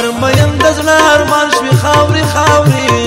هر مېم د زړه ارمان شوي خاوري خاوري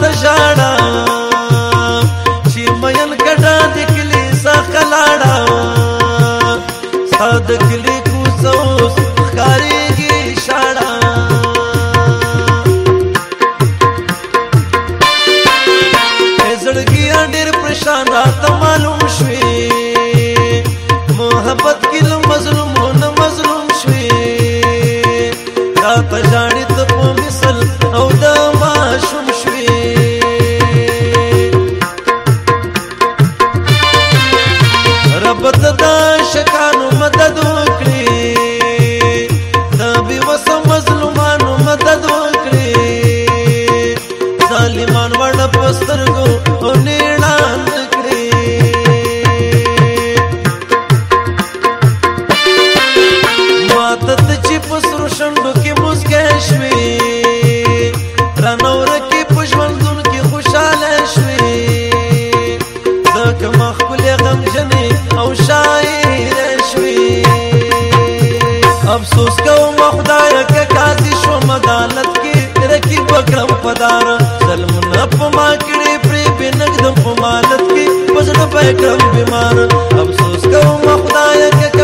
ته ژړا مدد وکړي ظالمان وړ پسترګو اونې وړاند کړي مدد چې پسرو شندو کې مسکه شوي رانور کې پښوندون کې خوشاله شوي زکه مخ کولې غم جنې او شاعر شوي افسوس کوم خدای अदालत के रखी बकरम पदार जलम नप माकड़े प्रे बिनक दम के बजन बैकरम बीमार अफसोस करो मैं के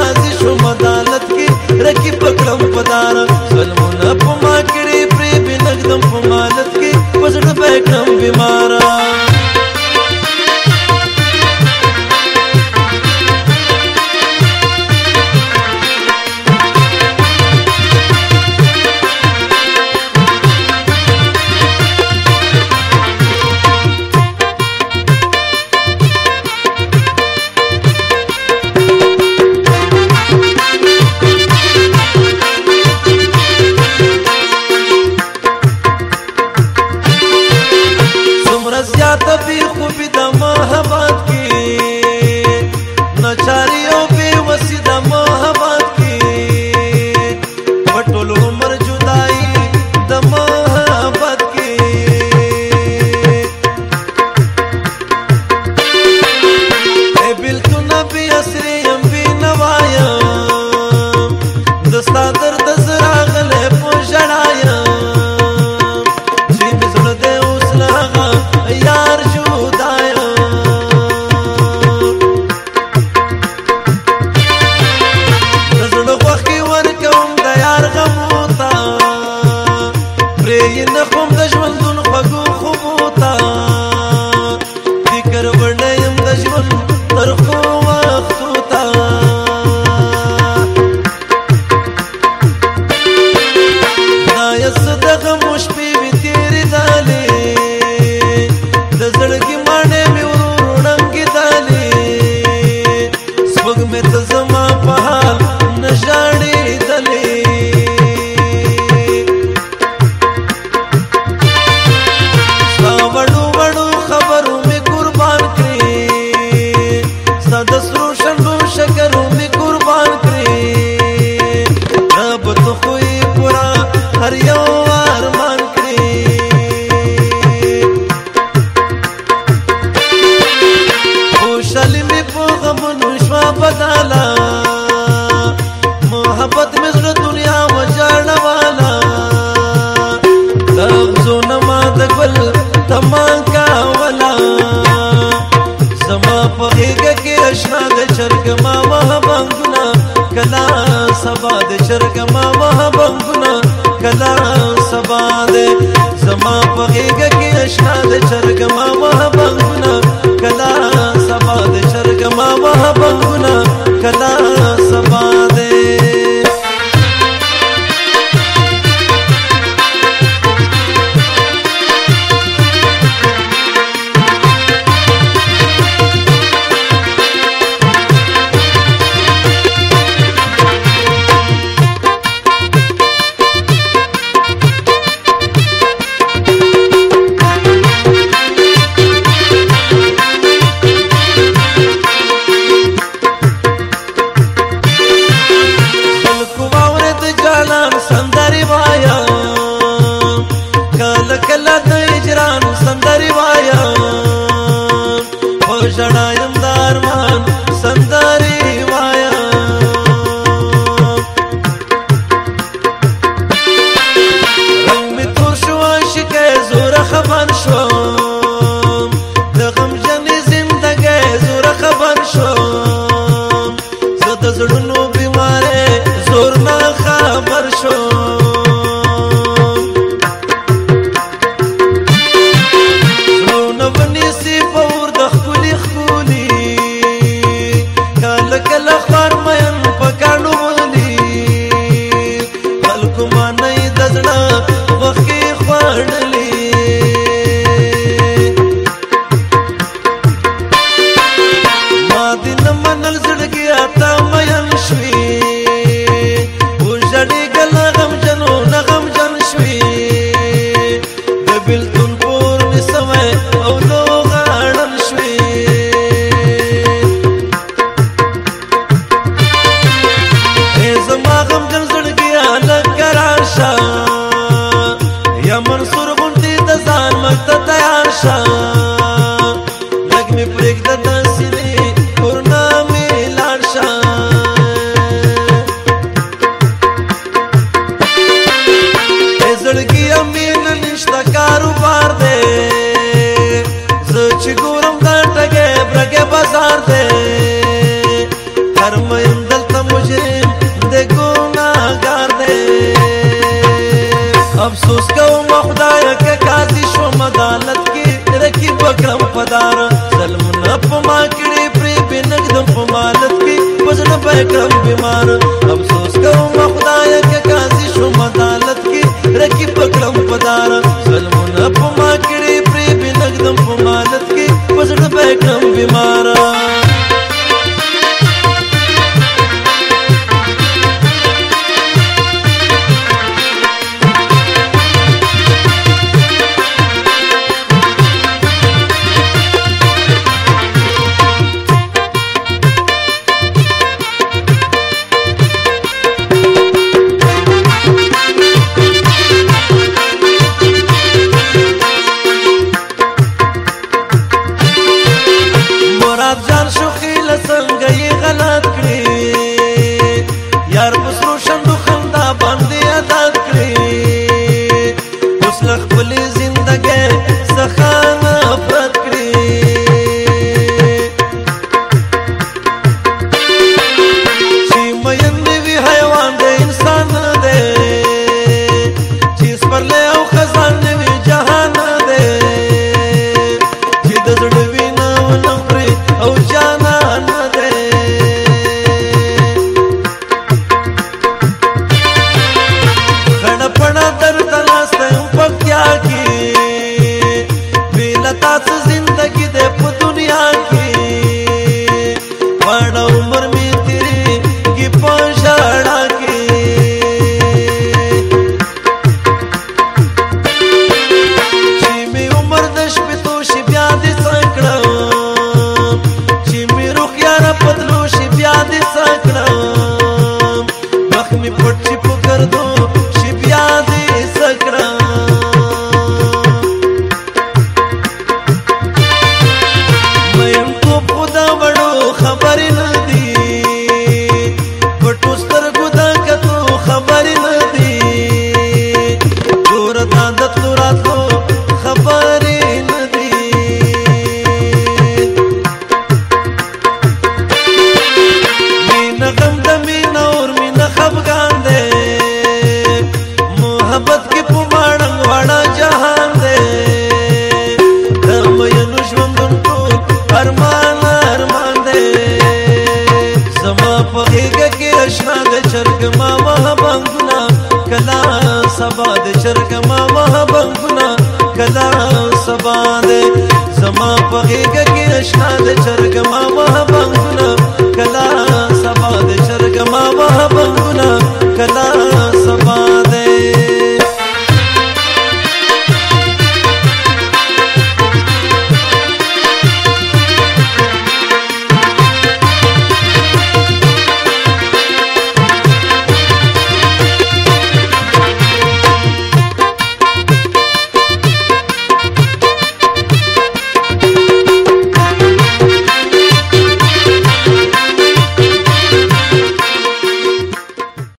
هر یو ارمان کړی خوشالي می په غمونو شوا بدالا محبت می زړه دنیا وجاړه والا دغ زونه ما د ګل تمان کا ولا زما په هغه کې اشنا د چرګ ما وه بنګنا کلا سبا د چرګ ما وه بنګنا لا سبا دې زما په غېږ کې اشنا دې چرګ ما محبت ژړایم د ارمان அருள் زرګما محبتونه کلا سبا دې زما په غېږ کې اشنا د چرګما محبتونه کلا